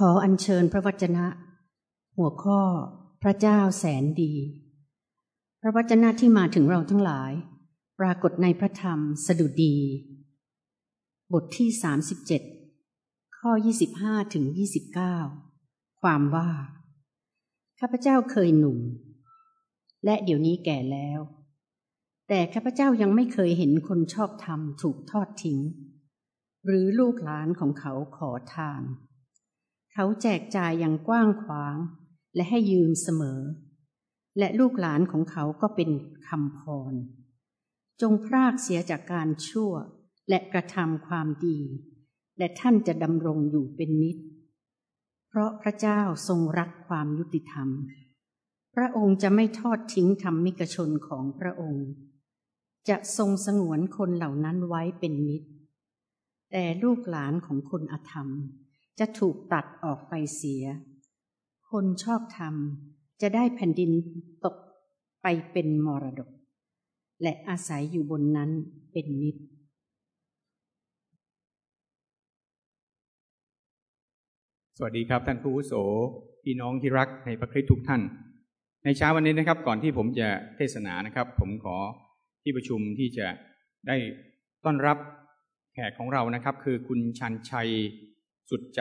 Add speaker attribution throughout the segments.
Speaker 1: ขออัญเชิญพระวจนะ หัวข้อพระเจ้าแสนดี พระวจนะที่มาถึงเราทั้งหลาย ปรากฏในพระธรรมสดุดี บทที่ 37 ข้อ 25ถึง29 ความว่า ข้าพเจ้าเคยหนุ่ม และเดี๋ยวนี้แก่แล้ว แต่ข้าพเจ้ายังไม่เคยเห็นคนชอบธรรมถูกทอดทิ้ง หรือลูกหลานของเขาขอทาน เขาแจกจ่ายอย่างกว้างขวาง และให้ยืมเสมอ และลูกหลานของเขาก็เป็นคำพร จงพรากเสียจากการชั่วและกระทำความดี และท่านจะดำรงอยู่เป็นนิจเพราะพระเจ้าทรงรักความยุติธรรม พระองค์จะไม่ทอดทิ้งธรรมิกชนของพระองค์ จะทรงสงวนคนเหล่านั้นไว้เป็นนิจแต่ลูกหลานของคนอธรรม จะถูกตัดออกไปเสีย คนชอบธรรมจะได้แผ่นดินตกไปเป็นมรดก และอาศัยอยู่บนนั้นเป็นนิจ
Speaker 2: สวัสดีครับท่านผู้อาวุโสพี่น้องที่รักในพระคริสต์ทุกท่าน ในเช้าวันนี้นะครับ ก่อนที่ผมจะเทศนานะครับ ผมขอที่ประชุมที่จะได้ต้อนรับแขกของเรานะครับ คือคุณชันชัย สุดใจ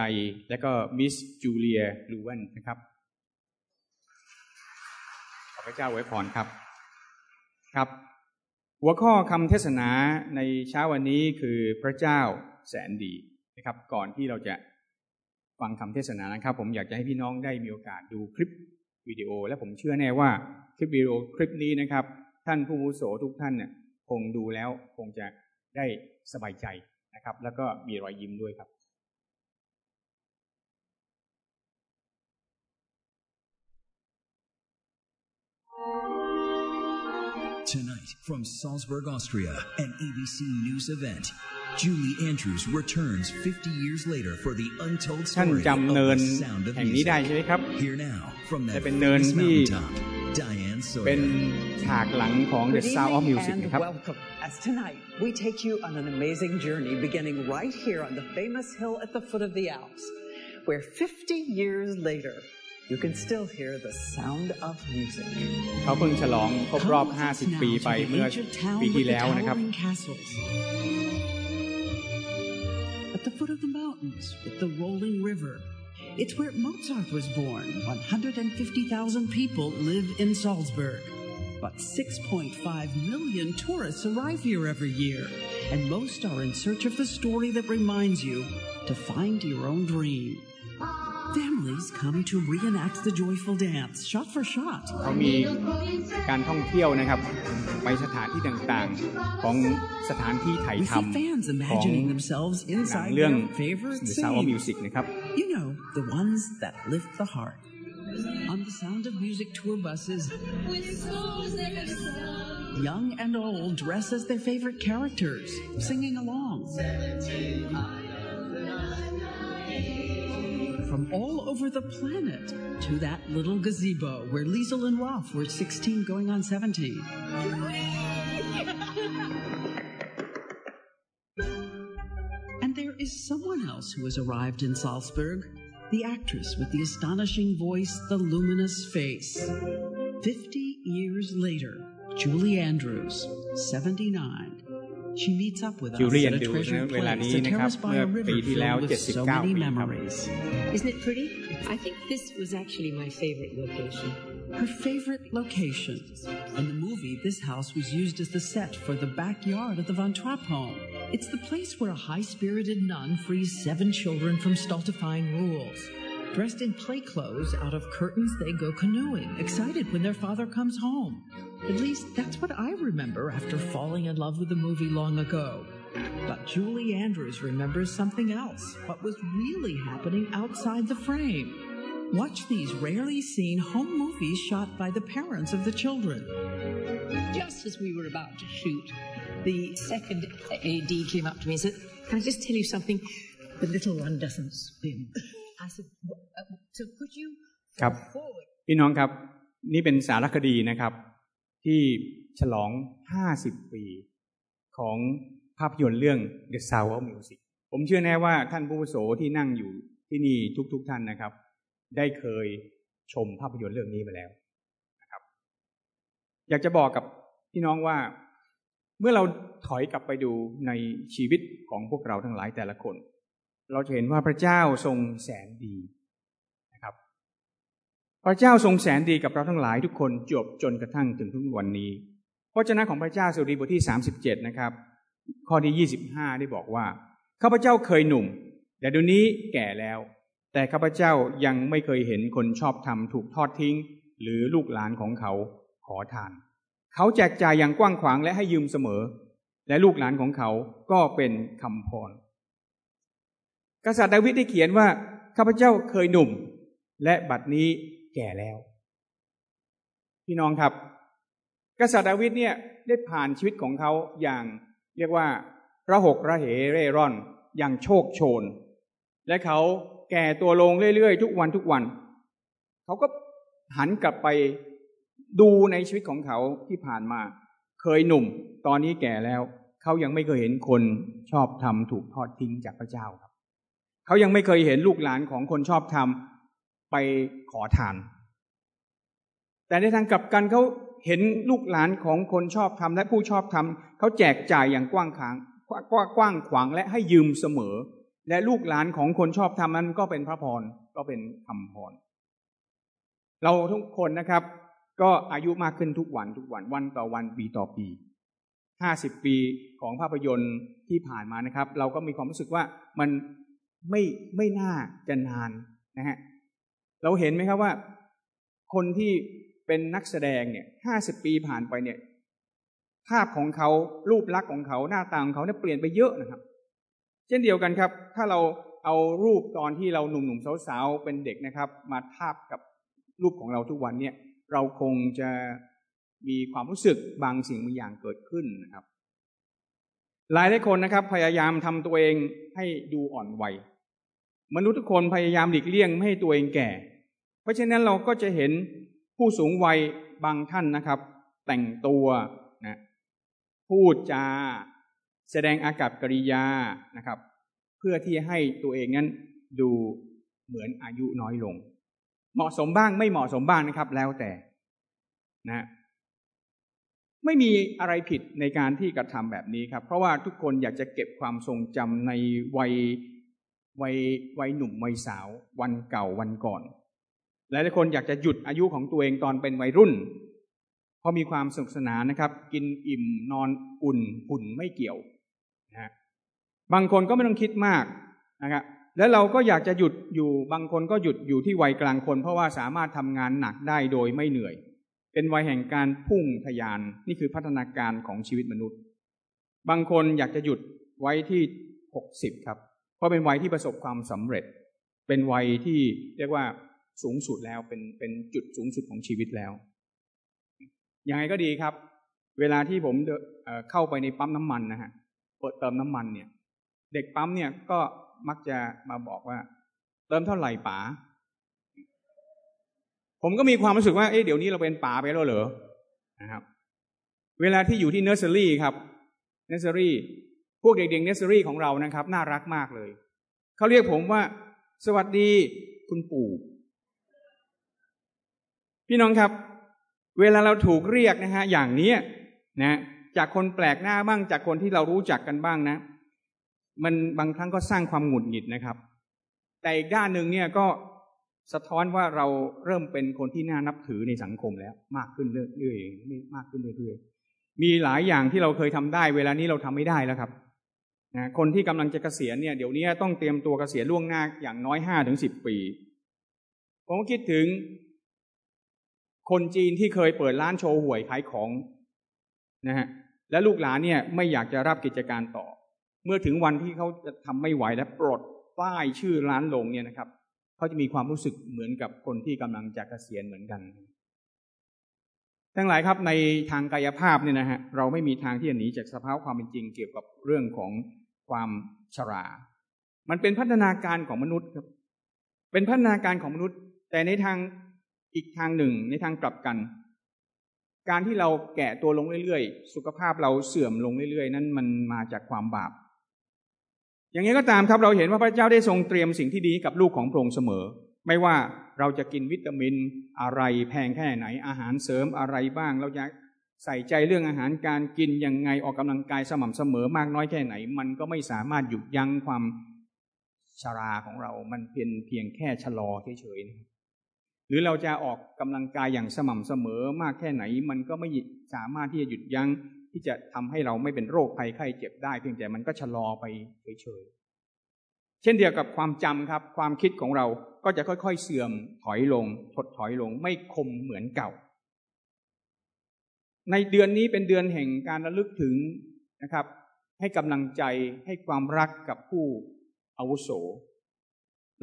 Speaker 2: และก็มิสจูเลียลูเวนนะครับ ขอพระเจ้าไว้พรครับครับ หัวข้อคำเทศนาในเช้าวันนี้คือพระเจ้าแสนดีนะครับ ก่อนที่เราจะฟังคำเทศนานะครับ ผมอยากจะให้พี่น้องได้มีโอกาสดูคลิปวิดีโอ และผมเชื่อแน่ว่าคลิปวิดีโอคลิปนี้นะครับ ท่านผู้อาวุโสทุกท่านเนี่ยคงดูแล้วคงจะได้สบายใจนะครับ แล้วก็มีรอยยิ้มด้วยครับ
Speaker 3: Tonight, from Salzburg, Austria, an ABC News event. Julie Andrews returns 50 years later for the untold
Speaker 2: ท่าน
Speaker 3: story of
Speaker 2: จำเนิน
Speaker 3: the sound of
Speaker 2: แห่งนี้ได้
Speaker 3: music.
Speaker 2: ใช่ไหมครับ
Speaker 3: Here now, from
Speaker 2: แต่
Speaker 3: that
Speaker 2: เป็นเนิน
Speaker 3: famous
Speaker 2: ที่
Speaker 3: mountaintop, Diane
Speaker 2: เป็น
Speaker 3: Sawyer.
Speaker 2: ฉากหลังของ The
Speaker 4: Good
Speaker 2: Sound of
Speaker 4: evening
Speaker 2: Music
Speaker 4: and
Speaker 2: นะครับ
Speaker 4: welcome. As tonight we take you on an amazing journey beginning right here on the famous hill at the foot of the Alps, where 50 years later you can still hear the sound of music.
Speaker 2: เขาเพิ่งฉลองครบรอบ
Speaker 4: Come with us
Speaker 2: 50 ปี
Speaker 4: now
Speaker 2: ไป
Speaker 4: to the
Speaker 2: เมื่อ
Speaker 4: ancient town
Speaker 2: ปี
Speaker 4: with
Speaker 2: ที่
Speaker 4: the
Speaker 2: แล้วนะครับ
Speaker 4: towering castles. At the foot of the mountains with the rolling river. It's where Mozart was born. 150,000 people live in Salzburg. But 6.5 million tourists arrive here every year, and most are in search of the story that reminds you to find your own dream. Families come to reenact the joyful dance, shot for shot.
Speaker 2: เขามีการท่องเที่ยวนะครับ ไปสถานที่ต่างๆ ของสถานที่ถ่าย
Speaker 4: We
Speaker 2: ท
Speaker 4: see fans ำ
Speaker 2: ของ
Speaker 4: imagining themselves
Speaker 2: หนัง
Speaker 4: inside
Speaker 2: เรื่อง
Speaker 4: their favorite
Speaker 2: The Sound of
Speaker 4: scene.
Speaker 2: Music นะครับ
Speaker 4: You know, the ones that lift the heart. On the Sound of Music tour buses, young and old dress as their favorite characters, singing along. From all over the planet to that little gazebo where Liesel and Rolf were 16 going on 17. And there is someone else who has arrived in Salzburg the actress with the astonishing voice, the luminous face. 50 years later, Julie Andrews, 79. She meets up with us
Speaker 2: Julie
Speaker 4: at a
Speaker 2: Andrews
Speaker 4: treasured
Speaker 2: นะเวลา
Speaker 4: place,
Speaker 2: นี้
Speaker 4: a
Speaker 2: นะครับ
Speaker 4: terrace by
Speaker 2: เมื่อ
Speaker 4: a
Speaker 2: ปี
Speaker 4: river
Speaker 2: ที่แล้ว
Speaker 4: filled with so
Speaker 2: 79
Speaker 4: many
Speaker 2: ปีครับ
Speaker 4: memories.
Speaker 5: Isn't it pretty? I think this was actually my favorite location.
Speaker 4: Her favorite location. In the movie, this house was used as the set for the backyard of the Von Trapp home. It's the place where a high-spirited nun frees seven children from stultifying rules. Dressed in play clothes, out of curtains they go canoeing, excited when their father comes home. At least that's what I remember after falling in love with the movie long ago. But Julie Andrews remembers something else, what was really happening outside the frame. Watch these rarely seen home movies shot by the parents of the children.
Speaker 5: Just as we were about to shoot, the second AD came up to me and said, Can I just tell you something? The little one doesn't swim. I said, "Wh- uh, So could you
Speaker 2: ครับ
Speaker 5: go forward?
Speaker 2: พี่น้องครับ นี่เป็นสารคดีนะครับ ที่ฉลอง 50 ปี ของภาพยนตร์เรื่อง The Sound of Music ผมเชื่อแน่ว่าท่านผู้วุโสที่นั่งอยู่ที่นี่ทุกๆทท่านนะครับ ได้เคยชมภาพยนตร์เรื่องนี้มาแล้วนะครับ อยากจะบอกกับพี่น้องว่า เมื่อเราถอยกลับไปดูในชีวิตของพวกเราทั้งหลายแต่ละคน เราจะเห็นว่าพระเจ้าทรงแสนดี พระเจ้าทรงแสนดีกับเราทั้งหลายทุกคนจบจนกระทั่งถึงทุกวันนี้พระเจ้าของพระเจ้าสุรีบทที่สามสิบเจ็ดนะครับ ข้อที่ยี่สิบห้าได้บอกว่าข้าพเจ้าเคยหนุ่ม แต่เดี๋ยวนี้แก่แล้ว แต่ข้าพเจ้ายังไม่เคยเห็นคนชอบธรรมถูกทอดทิ้ง หรือลูกหลานของเขาขอทาน เขาแจกจ่ายอย่างกว้างขวางและให้ยืมเสมอ และลูกหลานของเขาก็เป็นคำพร กษัตริย์ดาวิดได้เขียนว่าข้าพเจ้าเคยหนุ่ม และบัดนี้ แก่แล้ว พี่น้องครับ กษัตริย์ดาวิดเนี่ยได้ผ่านชีวิตของเขาอย่างเรียกว่าระหกระเหเร่ร่อนอย่างโชคโชน และเขาแก่ตัวลงเรื่อยๆ ทุกวันทุกวัน เขาก็หันกลับไปดูในชีวิตของเขาที่ผ่านมา เคยหนุ่ม ตอนนี้แก่แล้ว เขายังไม่เคยเห็นคนชอบทำถูกทอดทิ้งจากพระเจ้าครับ เขายังไม่เคยเห็นลูกหลานของคนชอบทำ ไปขอทาน แต่ในทางกลับกันเขาเห็นลูกหลานของคนชอบทำและผู้ชอบทำเขาแจกจ่ายอย่างกว้างขวางกว้างขวางและให้ยืมเสมอ และลูกหลานของคนชอบทำนั้นก็เป็นพระพรก็เป็นคำพร เราทุกคนนะครับ ก็อายุมากขึ้นทุกวันทุกวันวันต่อวันปีต่อปีห้าสิบปีของภาพยนตร์ที่ผ่านมานะครับ เราก็มีความรู้สึกว่ามันไม่ไม่น่าจะนานนะฮะ เราเห็นไหมครับว่า คนที่เป็นนักแสดงเนี่ยห้าสิบปีผ่านไปเนี่ย ภาพของเขารูปลักษณ์ของเขาหน้าตาของเขาเนี่ยเปลี่ยนไปเยอะนะครับ เช่นเดียวกันครับ ถ้าเราเอารูปตอนที่เราหนุ่มๆสาวๆเป็นเด็กนะครับ มาทาบกับรูปของเราทุกวันเนี่ย เราคงจะมีความรู้สึกบางสิ่งบางอย่างเกิดขึ้นนะครับ หลายหลายคนนะครับ พยายามทำตัวเองให้ดูอ่อนวัยมนุษย์ทุกคนพยายามหลีกเลี่ยงไม่ให้ตัวเองแก่ เพราะฉะนั้นเราก็จะเห็นผู้สูงวัยบางท่านนะครับ แต่งตัวนะพูดจา แสดงอากับกิริยานะครับ เพื่อที่ให้ตัวเองนั้นดูเหมือนอายุน้อยลง เหมาะสมบ้างไม่เหมาะสมบ้างนะครับ แล้วแต่นะไม่มีอะไรผิดในการที่กระทำแบบนี้ครับ เพราะว่าทุกคนอยากจะเก็บความทรงจำในวัยวัยวัยหนุ่มวัยสาว วันเก่าวันก่อน หลายคนอยากจะหยุดอายุของตัวเองตอนเป็นวัยรุ่น เพราะมีความสนุกสนานนะครับ กินอิ่มนอนอุ่นหุ่นไม่เกี่ยวนะบางคนก็ไม่ต้องคิดมากนะครับแล้วเราก็อยากจะหยุดอยู่บางคนก็หยุดอยู่ที่วัยกลางคน เพราะว่าสามารถทำงานหนักได้โดยไม่เหนื่อย เป็นวัยแห่งการพุ่งทยานนี่คือพัฒนาการของชีวิตมนุษย์ บางคนอยากจะหยุดไว้ที่หกสิบครับ เพราะเป็นวัยที่ประสบความสำเร็จ เป็นวัยที่เรียกว่า สูงสุดแล้วเป็นเป็นจุดสูงสุดของชีวิตแล้ว ยังไงก็ดีครับ เวลาที่ผมเข้าไปในปั๊มน้ำมันนะฮะเปิดเติมน้ำมันเนี่ย เด็กปั๊มเนี่ยก็มักจะมาบอกว่า เติมเท่าไหร่ป๋าผมก็มีความรู้สึกว่าเอ๊ะเดี๋ยวนี้เราเป็นป๋าไปแล้วเหรอนะครับ เวลาที่อยู่ที่เนอร์เซอรี่ครับเนอร์เซอรี่พวกเด็กๆเนอร์เซอรี่ของเรานะครับ น่ารักมากเลย เขาเรียกผมว่า สวัสดีคุณปู่ พี่น้องครับ เวลาเราถูกเรียกนะฮะอย่างนี้นะจากคนแปลกหน้าบ้างจากคนที่เรารู้จักกันบ้างนะ มันบางครั้งก็สร้างความหงุดหงิดนะครับ แต่อีกด้านหนึ่งเนี่ยก็สะท้อนว่าเราเริ่มเป็นคนที่น่านับถือในสังคมแล้ว มากขึ้นเรื่อยๆมากขึ้นเรื่อยๆมีหลายอย่างที่เราเคยทำได้ เวลานี้เราทำไม่ได้แล้วครับนะคนที่กำลังจะเกษียณเนี่ยเดี๋ยวนี้ต้องเตรียมตัวเกษียณล่วงหน้าอย่างน้อยห้าถึงสิบปี ผมคิดถึง คนจีนที่เคยเปิดร้านโชว์หวยขายของนะฮะและลูกหลานเนี่ยไม่อยากจะรับกิจการต่อ เมื่อถึงวันที่เขาจะทำไม่ไหวและปลดป้ายชื่อร้านลงเนี่ยนะครับเขาจะมีความรู้สึกเหมือนกับคนที่กำลังจะเกษียณเหมือนกัน ทั้งหลายครับในทางกายภาพเนี่ยนะฮะเราไม่มีทางที่จะหนีจากสภาพความเป็นจริงเกี่ยวกับเรื่องของความชรา มันเป็นพัฒนาการของมนุษย์ครับ เป็นพัฒนาการของมนุษย์ แต่ในทาง อีกทางหนึ่งในทางกลับกัน การที่เราแก่ตัวลงเรื่อยๆ สุขภาพเราเสื่อมลงเรื่อยๆ นั้นมันมาจากความบาป อย่างนี้ก็ตามครับเราเห็นว่าพระเจ้าได้ทรงเตรียมสิ่งที่ดีกับลูกของพระองค์เสมอ ไม่ว่าเราจะกินวิตามินอะไรแพงแค่ไหนอาหารเสริมอะไรบ้างเราจะใส่ใจเรื่องอาหารการกินยังไงออกกำลังกายสม่ำเสมอมากน้อยแค่ไหน มันก็ไม่สามารถหยุดยั้งความชราของเรา มันเป็นเพียงแค่ชะลอเฉยๆนะ หรือเราจะออกกำลังกายอย่างสม่ำเสมอมากแค่ไหน มันก็ไม่สามารถที่จะหยุดยั้งที่จะทำให้เราไม่เป็นโรคภัยไข้เจ็บได้ เพียงแต่มันก็ชะลอไปเฉยๆเช่นเดียวกับความจำครับ ความคิดของเราก็จะค่อยๆเสื่อมถอยลงถดถอยลงไม่คมเหมือนเก่า ในเดือนนี้เป็นเดือนแห่งการระลึกถึงนะครับ ให้กำลังใจให้ความรักกับผู้อาวุโส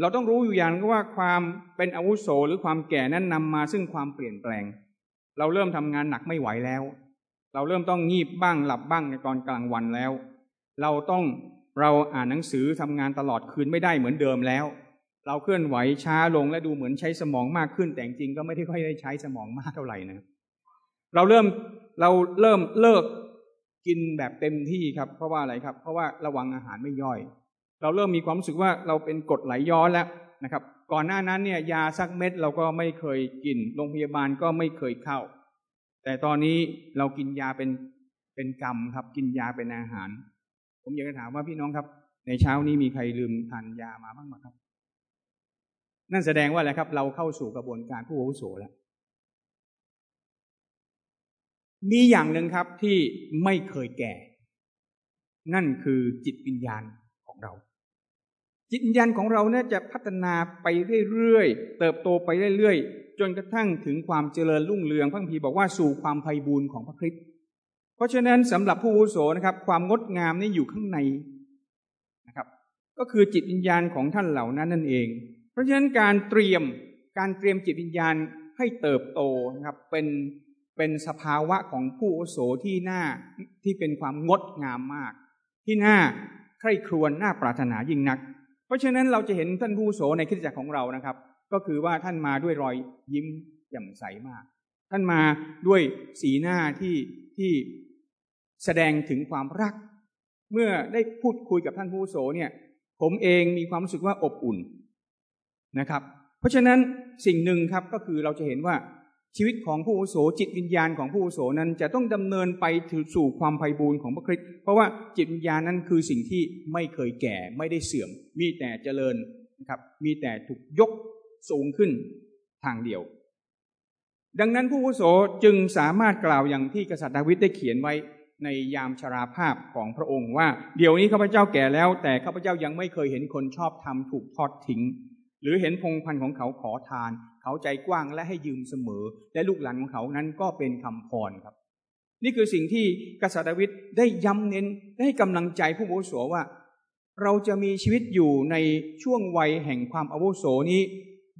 Speaker 2: เราต้องรู้อยู่อย่างว่าความเป็นอาวุโสหรือความแก่นั้นนำมาซึ่งความเปลี่ยนแปลง เราเริ่มทำงานหนักไม่ไหวแล้ว เราเริ่มต้องงีบบ้างหลับบ้างในตอนกลางวันแล้ว เราต้องเราอ่านหนังสือทำงานตลอดคืนไม่ได้เหมือนเดิมแล้ว เราเคลื่อนไหวช้าลงและดูเหมือนใช้สมองมากขึ้น แต่จริงก็ไม่ได้ค่อยได้ใช้สมองมากเท่าไหร่นะเราเริ่มเราเริ่มเลิกกินแบบเต็มที่ครับ เพราะว่าอะไรครับ เพราะว่าระวังอาหารไม่ย่อย เราเริ่มมีความรู้สึกว่าเราเป็นกรดไหลย้อนแล้วนะครับ ก่อนหน้านั้นเนี่ยยาสักเม็ดเราก็ไม่เคยกิน โรงพยาบาลก็ไม่เคยเข้า แต่ตอนนี้เรากินยาเป็นเป็นกรรมครับ กินยาเป็นอาหาร ผมอยากจะถามว่าพี่น้องครับ ในเช้านี้มีใครลืมทานยามาบ้างไหมครับ นั่นแสดงว่าอะไรครับ เราเข้าสู่กระบวนการผู้อาวุโสแล้วมีอย่างหนึ่งครับที่ไม่เคยแก่ นั่นคือจิตวิญญาณของเรา จิตวิญญาณของเราเนี่ยจะพัฒนาไปเรื่อยๆ เติบโตไปเรื่อยๆ จนกระทั่งถึงความเจริญรุ่งเรืองพระพีบอกว่าสู่ความไพ่บูรณ์ของพระคริสต์เพราะฉะนั้นสำหรับผู้วุโสนะครับ ความงดงามนี่อยู่ข้างในนะครับ ก็คือจิตวิญญาณของท่านเหล่านั้นนั่นเอง เพราะฉะนั้นการเตรียมการเตรียมจิตวิญญาณให้เติบโตนะครับเป็นเป็นสภาวะของผู้วุโสที่น่าที่เป็นความงดงามมาก ที่น่าใคร่ครวญน่าปรารถนายิ่งนัก ราะฉะนั้นเราจะเห็นท่านผู้โสในคริสตจักรของเรานะครับ ก็คือว่าท่านมาด้วยรอยยิ้มแจ่มใสมาก ท่านมาด้วยสีหน้าที่ที่แสดงถึงความรัก เมื่อได้พูดคุยกับท่านผู้โสเนี่ย ผมเองมีความรู้สึกว่าอบอุ่นนะครับ เพราะฉะนั้นสิ่งหนึ่งครับก็คือเราจะเห็นว่า ชีวิตของผู้อุโสจิตวิญญาณของผู้อุโสนั้นจะต้องดำเนินไปถึงสู่ความไพ่บูรณ์ของพระคริสต์เพราะว่าจิตวิญญาณนั้นคือสิ่งที่ไม่เคยแก่ไม่ได้เสื่อม มีแต่เจริญนะครับมีแต่ถูกยกสูงขึ้นทางเดียว ดังนั้นผู้อุโสจึงสามารถกล่าวอย่างที่กษัตริย์ดาวิดได้เขียนไว้ในยามชราภาพของพระองค์ว่า เดี๋ยวนี้ข้าพเจ้าแก่แล้ว แต่ข้าพเจ้ายังไม่เคยเห็นคนชอบทำถูกทอดทิ้ง หรือเห็นพงพันธ์ของเขาขอทาน เขาใจกว้างและให้ยืมเสมอ และลูกหลานของเขานั้นก็เป็นคำพรครับ นี่คือสิ่งที่กษัตริย์ดาวิดได้ย้ำเน้นได้ให้กำลังใจผู้อาวุโสว่า เราจะมีชีวิตอยู่ในช่วงวัยแห่งความอาวุโสนี้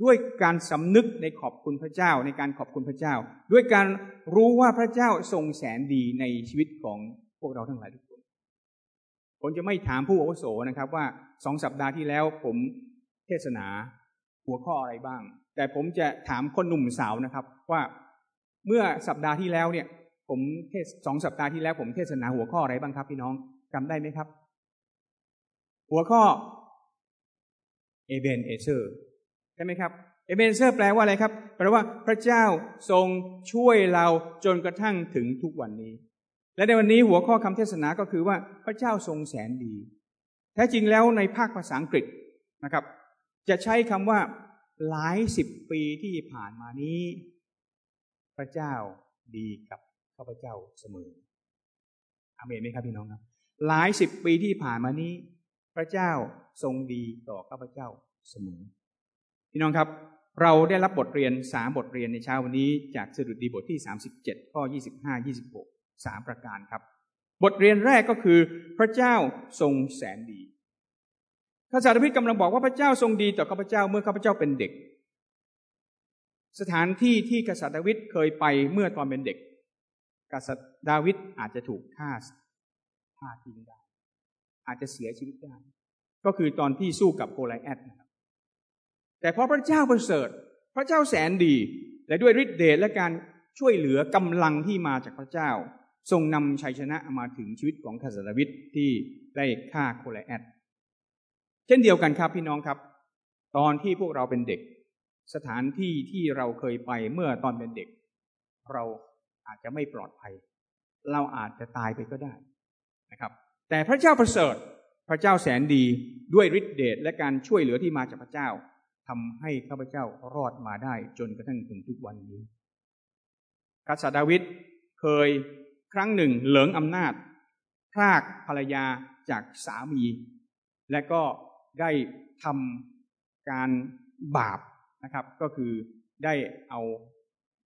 Speaker 2: ด้วยการสำนึกในขอบคุณพระเจ้า ในการขอบคุณพระเจ้า ด้วยการรู้ว่าพระเจ้าทรงแสนดีในชีวิตของพวกเราทั้งหลายทุกคนผมจะไม่ถามผู้อาวุโสนะครับว่าสองสัปดาห์ที่แล้วผม ทศนาหัวข้ออะไรบ้าง แต่ผมจะถามคนหนุ่มสาวนะครับ ว่าเมื่อสัปดาห์ที่แล้วเนี่ย ผมเทศสองสัปดาห์ที่แล้ว ผมเทศนาหัวข้ออะไรบ้างครับ พี่น้องจำได้ไหมครับ หัวข้อเอเบนเอเซอร์ใช่ไหมครับเอเบนเอเซอร์แปลว่าอะไรครับแปลว่าพระเจ้าทรงช่วยเราจนกระทั่งถึงทุกวันนี้ และในวันนี้หัวข้อคำเทศนาก็คือว่าพระเจ้าทรงแสนดี แท้จริงแล้วในภาคภาษาอังกฤษนะครับ จะใช้คำว่าหลายสิบปีที่ผ่านมานี้ พระเจ้าดีกับข้าพเจ้าเสมออเมนไหมครับพี่น้องครับ หลายสิบปีที่ผ่านมานี้ พระเจ้าทรงดีต่อข้าพเจ้าเสมอ พี่น้องครับ เราได้รับบทเรียนสามบทเรียนในเช้าวันนี้ จากสดุดีบทที่สามสิบเจ็ดข้อยี่สิบห้ายี่สิบหกสามประการครับ บทเรียนแรกก็คือ พระเจ้าทรงแสนดี พระสารีพิตรกำลังบอกว่าพระเจ้าทรงดีต่อข้าพเจ้าเมื่อข้าพเจ้าเป็นเด็ก สถานที่ที่กษัตริย์ดาวิดเคยไปเมื่อตอนเป็นเด็ก กษัตริย์ดาวิดอาจจะถูกฆ่าฆ่าทิ้งได้อาจจะเสียชีวิตได้ก็คือตอนที่สู้กับโกลแอดนะครับแต่เพราะพระเจ้าประเสริฐ พระเจ้าแสนดี และด้วยฤทธิเดชและการช่วยเหลือกำลังที่มาจากพระเจ้า ทรงนำชัยชนะมาถึงชีวิตของกษัตริย์ดาวิดที่ได้ฆ่าโกลแอด เช่นเดียวกันครับพี่น้องครับ ตอนที่พวกเราเป็นเด็ก สถานที่ที่เราเคยไปเมื่อตอนเป็นเด็ก เราอาจจะไม่ปลอดภัย เราอาจจะตายไปก็ได้นะครับ แต่พระเจ้าประเสริฐพระเจ้าแสนดีด้วยฤทธิเดชและการช่วยเหลือที่มาจากพระเจ้าทำให้ข้าพเจ้ารอดมาได้จนกระทั่งถึงทุกวันนี้กษัตริย์ดาวิดเคยครั้งหนึ่งเหลิงอำนาจพรากภรรยาจากสามี และก็ ได้ทำการบาปนะครับ ก็คือได้เอา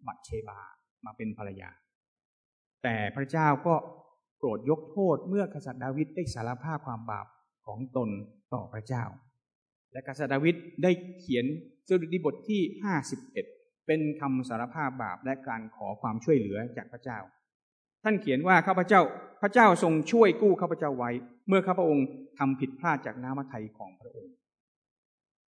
Speaker 2: บัตเชบามาเป็นภรรยา แต่พระเจ้าก็โปรดยกโทษเมื่อกษัตริย์ดาวิดได้สารภาพความบาปของตนต่อพระเจ้า และกษัตริย์ดาวิดได้เขียนสดุดีบทที่ 51 เป็นคำสารภาพบาปและการขอความช่วยเหลือจากพระเจ้า ท่านเขียนว่าข้าพเจ้าพระเจ้าทรงช่วยกู้ข้าพเจ้าไว้ เมื่อข้าพระองค์ทำผิดพลาดจากน้ำพระทัยของพระองค์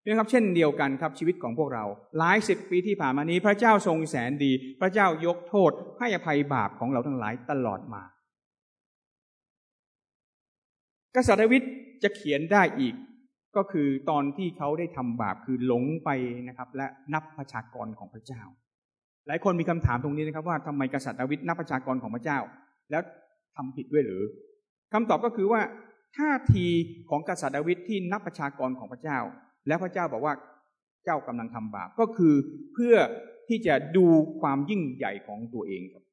Speaker 2: เนี่ครับเช่นเดียวกันครับชีวิตของพวกเราหลายสิบปีที่ผ่านมานี้ พระเจ้าทรงแสนดี พระเจ้ายกโทษให้อภัยบาปของเราทั้งหลายตลอดมา กษัตริย์ดาวิดจะเขียนได้อีก ก็คือตอนที่เขาได้ทำบาปคือหลงไปนะครับ และนับประชากรของพระเจ้า หลายคนมีคำถามตรงนี้นะครับว่าทำไมกษัตริย์ดาวิดนับประชากรของพระเจ้า แล้วทำผิดด้วยหรือคำตอบก็คือว่าท่าทีของกษัตริย์ดาวิดที่นับประชากรของพระเจ้า แล้วพระเจ้าบอกว่าเจ้ากำลังทำบาปก็คือเพื่อที่จะดูความยิ่งใหญ่ของตัวเองครับ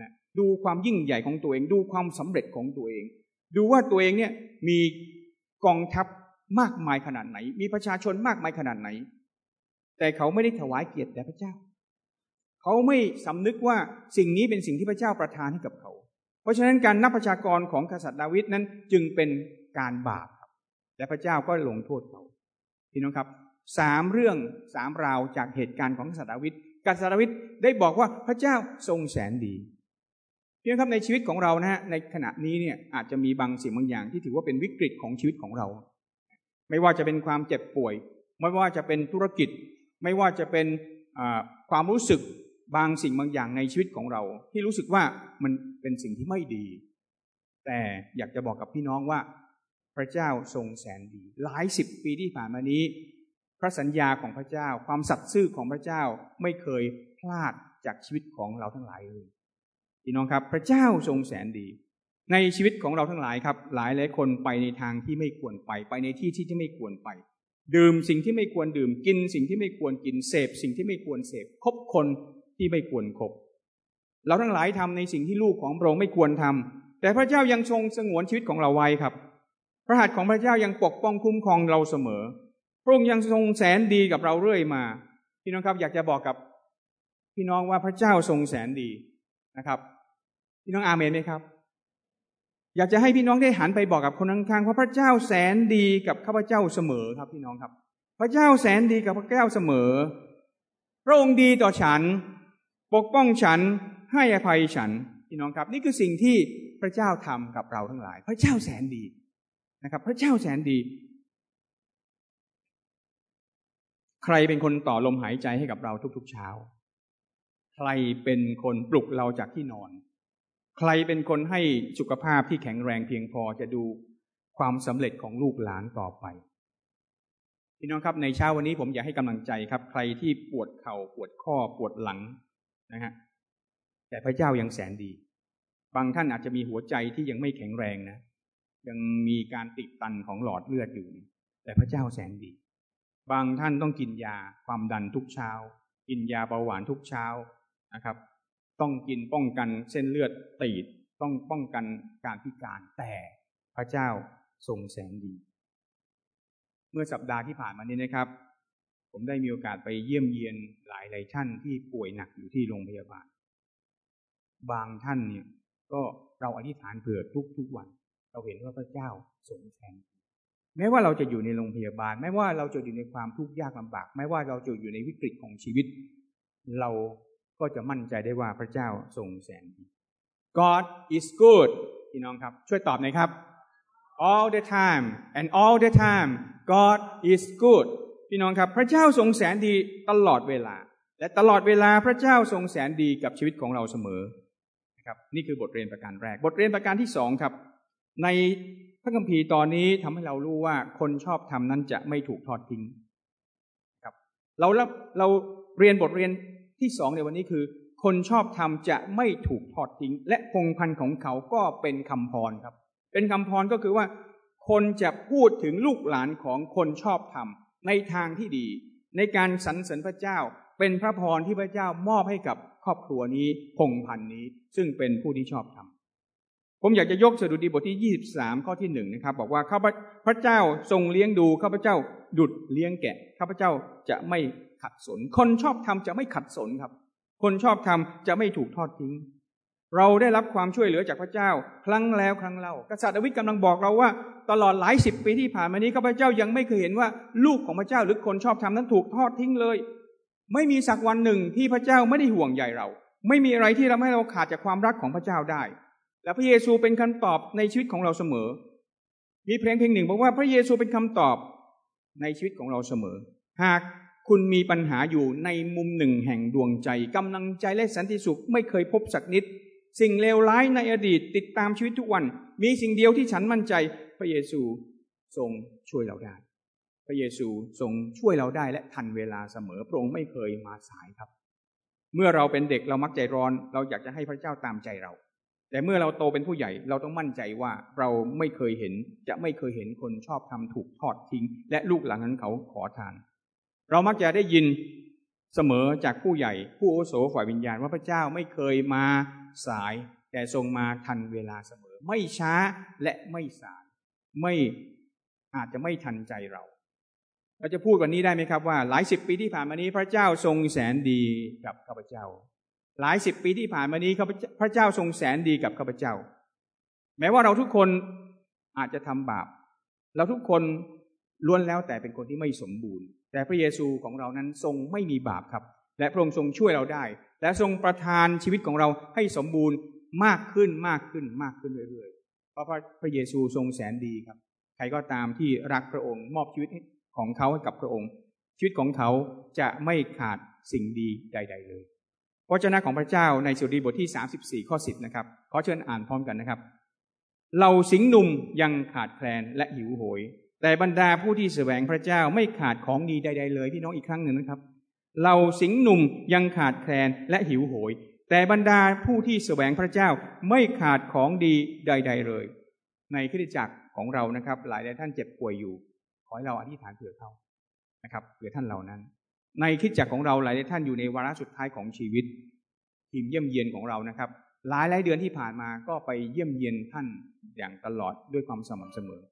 Speaker 2: นะดูความยิ่งใหญ่ของตัวเอง ดูความสำเร็จของตัวเอง ดูว่าตัวเองเนี่ยมีกองทัพมากมายขนาดไหน มีประชาชนมากมายขนาดไหน แต่เขาไม่ได้ถวายเกียรติแด่พระเจ้า เขาไม่สำนึกว่าสิ่งนี้เป็นสิ่งที่พระเจ้าประทานให้กับเขา เพราะฉะนั้นการนับประชากรของกษัตริย์ดาวิดนั้นจึงเป็นการบาปครับและพระเจ้าก็ลงโทษเขาพี่น้องครับสามเรื่องสามราวจากเหตุการณ์ของกษัตริย์ดาวิดกษัตริย์ดาวิดได้บอกว่าพระเจ้าทรงแสนดีพี่น้องครับในชีวิตของเรานะฮะในขณะนี้เนี่ยอาจจะมีบางสิ่งบางอย่างที่ถือว่าเป็นวิกฤตของชีวิตของเรา ไม่ว่าจะเป็นความเจ็บป่วย ไม่ว่าจะเป็นธุรกิจ ไม่ว่าจะเป็นความรู้สึก บางสิ่งบางอย่างในชีวิตของเรา ที่รู้สึกว่ามันเป็นสิ่งที่ไม่ดี แต่อยากจะบอกกับพี่น้องว่า พระเจ้าทรงแสนดี หลายสิบปีที่ผ่านมานี้ พระสัญญาของพระเจ้า ความสัตย์ซื่อของพระเจ้าไม่เคยพลาดจากชีวิตของเราทั้งหลายเลยพี่น้องครับพระเจ้าทรงแสนดี ในชีวิตของเราทั้งหลายครับ หลายหลายคนไปในทางที่ไม่ควรไปไปในที่ที่ที่ไม่ควรไป ดื่มสิ่งที่ไม่ควรดื่มกิน สิ่งที่ไม่ควรกินเสพ สิ่งที่ไม่ควรเสพคบคน ที่ไม่ควรคบ เราทั้งหลายทำในสิ่งที่ลูกของพระองค์ไม่ควรทำแต่พระเจ้ายังทรงสงวนชีวิตของเราไว้ครับ พระหัตถ์ของพระเจ้ายังปกป้องคุ้มครองเราเสมอ พระองค์ยังทรงแสนดีกับเราเรื่อยมา พี่น้องครับอยากจะบอกกับ พี่น้องว่าพระเจ้าทรงแสนดีนะครับ พี่น้องอาเมนไหมครับ อยากจะให้พี่น้องได้หันไปบอกกับคนข้างๆว่าพระเจ้าแสนดีกับข้าพเจ้าเสมอครับพี่น้องครับ พระเจ้าแสนดีกับพระเจ้าเสมอ พระองค์ดีต่อฉัน ปกป้องฉันให้อภัยฉันพี่น้องครับ นี่คือสิ่งที่พระเจ้าทำกับเราทั้งหลาย พระเจ้าแสนดีนะครับ พระเจ้าแสนดี ใครเป็นคนต่อลมหายใจให้กับเราทุกๆเช้า ใครเป็นคนปลุกเราจากที่นอน ใครเป็นคนให้สุขภาพที่แข็งแรงเพียงพอจะดูความสำเร็จของลูกหลานต่อไปพี่น้องครับในเช้าวันนี้ผมอยากให้กำลังใจครับ ใครที่ปวดเขา่าปวดข้อปวดหลัง นะฮะแต่พระเจ้ายังแสนดี บางท่านอาจจะมีหัวใจที่ยังไม่แข็งแรงนะ ยังมีการติดตันของหลอดเลือดอยู่ แต่พระเจ้าแสนดี บางท่านต้องกินยาความดันทุกเช้า กินยาเบาหวานทุกเช้านะครับ ต้องกินป้องกันเส้นเลือดตีด ต้องป้องกันการพิการ แต่พระเจ้าทรงแสนดี เมื่อสัปดาห์ที่ผ่านมานี้นะครับ ผมได้มีโอกาสไปเยี่ยมเยียนหลายหลายท่านที่ป่วยหนักอยู่ที่โรงพยาบาล บางท่านเนี่ย ก็เราอธิษฐานเผื่อทุกทุกวัน เราเห็นว่าพระเจ้าทรงแสนแม้ว่าเราจะอยู่ในโรงพยาบาล แม้ว่าเราจะอยู่ในความทุกข์ยากลำบาก แม้ว่าเราจะอยู่ในวิกฤตของชีวิต เราก็จะมั่นใจได้ว่าพระเจ้าทรงแสนดี God is good พี่น้องครับ ช่วยตอบหน่อยครับ all the time and all the time God is good พี่น้องครับ พระเจ้าทรงแสนดีตลอดเวลา และตลอดเวลาพระเจ้าทรงแสนดีกับชีวิตของเราเสมอนะครับนี่คือบทเรียนประการแรก บทเรียนประการที่สองครับ ในพระคัมภีร์ตอนนี้ทำให้เรารู้ว่าคนชอบทำนั้นจะไม่ถูกทอดทิ้งครับเราเราเรียนบทเรียนที่สองในวันนี้คือ คนชอบทำจะไม่ถูกทอดทิ้ง และพงพันธ์ของเขาก็เป็นคำพรครับ เป็นคำพรก็คือว่า คนจะพูดถึงลูกหลานของคนชอบทำ ในทางที่ดี ในการสรรเสริญพระเจ้า เป็นพระพรที่พระเจ้ามอบให้กับครอบครัวนี้พงพันนี้ ซึ่งเป็นผู้ที่ชอบทำผมอยากจะยกสดุดีบทที่ 23 ข้อที่หนึ่งนะครับ บอกว่าข้าพระเจ้าทรงเลี้ยงดูข้าพเจ้าดุดเลี้ยงแกะข้าพเจ้าจะไม่ขัดสน คนชอบทำจะไม่ขัดสนครับ คนชอบทำจะไม่ถูกทอดทิ้ง เราได้รับความช่วยเหลือจากพระเจ้า ครั้งแล้วครั้งเล่ากษัตริย์ดาวิดกำลังบอกเราว่า ตลอดหลายสิบปีที่ผ่านมานี้ข้าพเจ้ายังไม่เคยเห็นว่า ลูกของพระเจ้าหรือคนชอบทำนั้นถูกทอดทิ้งเลย ไม่มีสักวันหนึ่งที่พระเจ้าไม่ได้ห่วงใยเรา ไม่มีอะไรที่ทำให้เราขาดจากความรักของพระเจ้าได้ และพระเยซูเป็นคำตอบในชีวิตของเราเสมอ มีเพลงเพลงหนึ่งบอกว่าพระเยซูเป็นคำตอบในชีวิตของเราเสมอ หากคุณมีปัญหาอยู่ในมุมหนึ่งแห่งดวงใจกำลังใจและสันติสุขไม่เคยพบสักนิด สิ่งเลวร้ายในอดีตติดตามชีวิตทุกวัน มีสิ่งเดียวที่ฉันมั่นใจพระเยซูทรงช่วยเราได้ พระเยซูทรงช่วยเราได้และทันเวลาเสมอพระองค์ไม่เคยมาสายครับ เมื่อเราเป็นเด็กเรามักใจร้อน เราอยากจะให้พระเจ้าตามใจเรา แต่เมื่อเราโตเป็นผู้ใหญ่เราต้องมั่นใจว่าเราไม่เคยเห็นจะไม่เคยเห็นคนชอบทำถูกทอดทิ้ง และลูกหลังนั้นเขาขอทาน เรามักจะได้ยิน เสมอจากผู้ใหญ่ผู้โอโสฝ่ายวิญญาณว่าพระเจ้าไม่เคยมาสาย แต่ทรงมาทันเวลาเสมอ ไม่ช้าและไม่สายไม่อาจจะไม่ทันใจเรา เราจะพูดวันนี้ได้ไหมครับว่า หลายสิบปีที่ผ่านมานี้พระเจ้าทรงแสนดีกับข้าพเจ้า หลายสิบปีที่ผ่านมานี้พระเจ้าทรงแสนดีกับข้าพเจ้า แม้ว่าเราทุกคนอาจจะทำบาป เราทุกคนล้วนแล้วแต่เป็นคนที่ไม่สมบูรณ์ แต่พระเยซูของเรานั้นทรงไม่มีบาปครับ และพระองค์ทรงช่วยเราได้ และทรงประทานชีวิตของเราให้สมบูรณ์มากขึ้นมากขึ้นมากขึ้นเรื่อยๆ เพราะพระเยซูทรงแสนดีครับ ใครก็ตามที่รักพระองค์มอบชีวิตของเขาให้กับพระองค์ ชีวิตของเขาจะไม่ขาดสิ่งดีใด ๆ เลยพระเจ้าของพระเจ้าในสุดีบทที่ 34 ข้อ 10 นะครับ ขอเชิญอ่านพร้อมกันนะครับ เราสิงหนุ่มยังขาดแคลนและหิวโหย แต่บรรดาผู้ที่แสวงพระเจ้าไม่ขาดของดีใด ๆ เลยพี่น้องอีกครั้งหนึ่งนะครับ เราสิงหนุ่มยังขาดแคลนและหิวโหย แต่บรรดาผู้ที่แสวงพระเจ้าไม่ขาดของดีใด ๆ เลย ในคริสตจักรของเรานะครับ หลายหลายท่านเจ็บป่วยอยู่ ขอให้เราอธิษฐานเผื่อเขานะครับเผื่อท่านเหล่านั้น ในคิดจักของเราหลายหลายท่านอยู่ในวาระสุดท้ายของชีวิต ทีมเยี่ยมเยียนของเรานะครับ หลายหลายเดือนที่ผ่านมาก็ไปเยี่ยมเยียนท่านอย่างตลอดด้วยความสม่ำเสมอ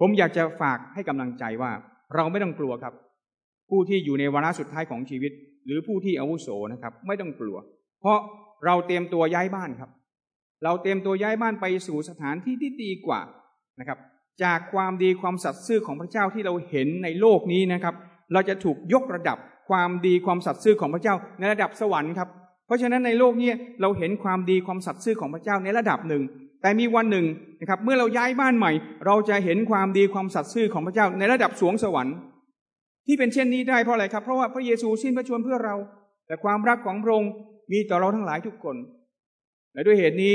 Speaker 2: ผมอยากจะฝากให้กำลังใจว่าเราไม่ต้องกลัวครับ ผู้ที่อยู่ในวาระสุดท้ายของชีวิต หรือผู้ที่อาวุโสนะครับ ไม่ต้องกลัว เพราะเราเตรียมตัวย้ายบ้านครับ เราเตรียมตัวย้ายบ้านไปสู่สถานที่ที่ดีกว่านะครับ จากความดีความสัตย์ซื่อของพระเจ้าที่เราเห็นในโลกนี้นะครับ เราจะถูกยกระดับความดีความสัตย์ซื่อของพระเจ้าในระดับสวรรค์ครับ เพราะฉะนั้นในโลกนี้เราเห็นความดีความสัตย์ซื่อของพระเจ้าในระดับหนึ่ง แต่มีวันหนึ่งนะครับ เมื่อเราย้ายบ้านใหม่ เราจะเห็นความดีความสัตย์ซื่อของพระเจ้าในระดับสวงสวรรค์ ที่เป็นเช่นนี้ได้เพราะอะไรครับ เพราะว่าพระเยซูสิ้นพระชนเพื่อเรา แต่ความรักของพระองค์มีต่อเราทั้งหลายทุกคน และด้วยเหตุนี้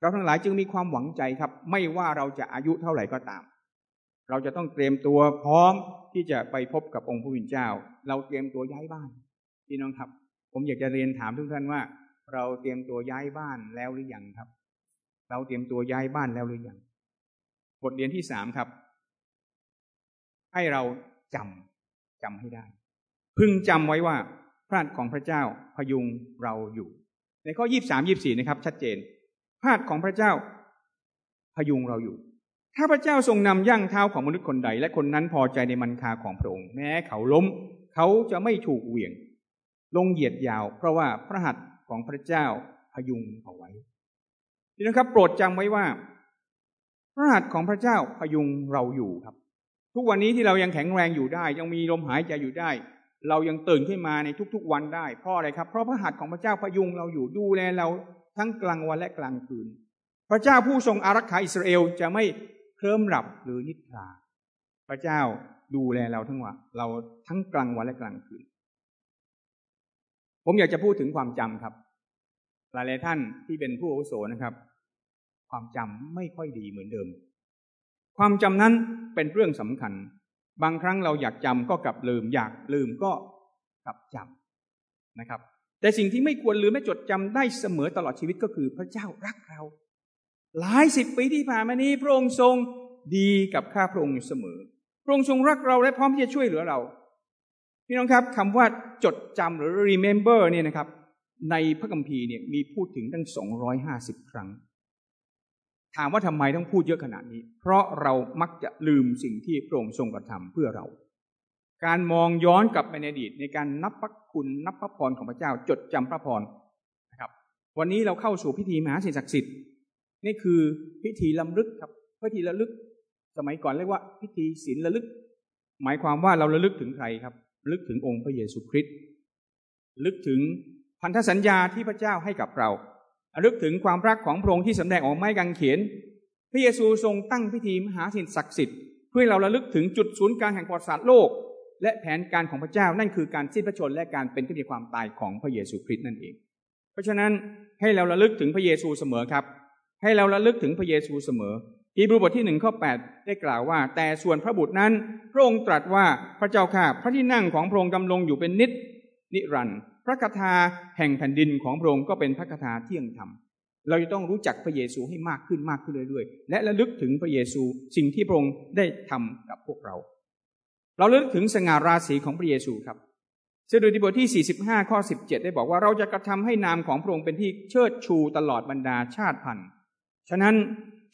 Speaker 2: เราทั้งหลายจึงมีความหวังใจครับ ไม่ว่าเราจะอายุเท่าไหร่ก็ตาม เราจะต้องเตรียมตัวพร้อมที่จะไปพบกับองค์พระวิญเจ้า เราเตรียมตัวย้ายบ้านพี่น้องครับ ผมอยากจะเรียนถามทุกท่านว่า เราเตรียมตัวย้ายบ้านแล้วหรือยังครับ เราเตรียมตัวย้ายบ้านแล้วหรือยัง บทเรียนที่สามครับ ให้เราจำจำให้ได้ พึงจำไว้ว่าพระหัตถ์ของพระเจ้าพยุงเราอยู่ ในข้อยี่สามยี่สี่นะครับ ชัดเจนพระหัตถ์ของพระเจ้าพยุงเราอยู่ ถ้าพระเจ้าทรงนำย่างเท้าของมนุษย์คนใด และคนนั้นพอใจในมันคาของพระองค์ แม้เขาล้ม เขาจะไม่ถูกเหวี่ยง ลงเหยียดยาว เพราะว่าพระหัตถ์ของพระเจ้าพยุงเอาไว้ ดีนะครับ โปรดจำไว้ว่า พระหัตถ์ของพระเจ้าพยุงเราอยู่ครับ ทุกวันนี้ที่เรายังแข็งแรงอยู่ได้ ยังมีลมหายใจอยู่ได้ เรายังตื่นขึ้นมาในทุกๆวันได้เพราะอะไรครับ เพราะพระหัตถ์ของพระเจ้าพยุงเราอยู่ดูแลเราทั้งกลางวันและกลางคืน พระเจ้าผู้ทรงอารักขาอิสราเอลจะไม่เคลิ้มหลับหรือนิทราพระเจ้าดูแลเราทั้งวันเราทั้งกลางวันและกลางคืน ผมอยากจะพูดถึงความจำครับ หลายๆท่านที่เป็นผู้อาวุโสนะครับ ความจำไม่ค่อยดีเหมือนเดิม ความจำนั้นเป็นเรื่องสำคัญ บางครั้งเราอยากจำก็กลับลืม อยากลืมก็กลับจำนะครับ แต่สิ่งที่ไม่ควรลืมและจดจำได้เสมอตลอดชีวิตก็คือพระเจ้ารักเรา หลายสิบปีที่ผ่านมานี้พระองค์ทรงดีกับข้าพระองค์อยู่เสมอ พระองค์ทรงรักเราและพร้อมที่จะช่วยเหลือเรา พี่น้องครับคำว่าจดจำหรือ remember เนี่ยนะครับ ในพระคัมภีร์เนี่ยมีพูดถึงตั้งสองร้อยห้าสิบครั้ง ถามว่าทำไมต้องพูดเยอะขนาดนี้ เพราะเรามักจะลืมสิ่งที่พระองค์ทรงกระทำเพื่อเรา การมองย้อนกลับไปในอดีตในการนับพระคุณนับพระพรของพระเจ้า จดจำพระพรนะครับ วันนี้เราเข้าสู่พิธีมหาสิ่งศักดิ์สิทธิ์นี่คือพิธีลำลึกครับพิธีระลึก สมัยก่อนเรียกว่าพิธีศีลระลึก หมายความว่าเราระลึกถึงใครครับระลึกถึงองค์พระเยซูคริสต์ลึกถึง พันธสัญญาที่พระเจ้าให้กับเราระลึกถึงความรักของพระองค์ที่สำแดงออกไม้กางเขน พระเยซูทรงตั้งพิธีมหาสิ่งศักดิ์สิทธิ์เพื่อเราระลึกถึงจุดศูนย์กลางแห่งประวัติศาสตร์โลก และแผนการของพระเจ้านั่นคือการสิ้นพระชนและการเป็นขึ้นในความตายของพระเยซูคริสต์นั่นเอง เพราะฉะนั้นให้เราระลึกถึงพระเยซูเสมอครับ ให้เราระลึกถึงพระเยซูเสมอฮีบรูบทที่หนึ่งข้อแปดได้กล่าวว่า แต่ส่วนพระบุตรนั้น พระองค์ตรัสว่าพระเจ้าข้าพระที่นั่งของพระองค์ดำรงอยู่เป็นนิจนิรันดร์ พระคาถาแห่งแผ่นดินของพระองค์ก็เป็นพระคาถาเที่ยงธรรม เราจะต้องรู้จักพระเยซูให้มากขึ้นมากขึ้นเรื่อยๆ และระลึกถึงพระเยซูสิ่งที่พระองค์ได้ทำกับพวกเรา เราระลึกถึงสง่าราศีของพระเยซูครับสดุดีบทที่ 45 ข้อ 17 ได้บอกว่าเราจะกระทำให้นามของพระองค์เป็นที่เชิดชูตลอดบรรดาชาติพันธุ์ ฉะนั้น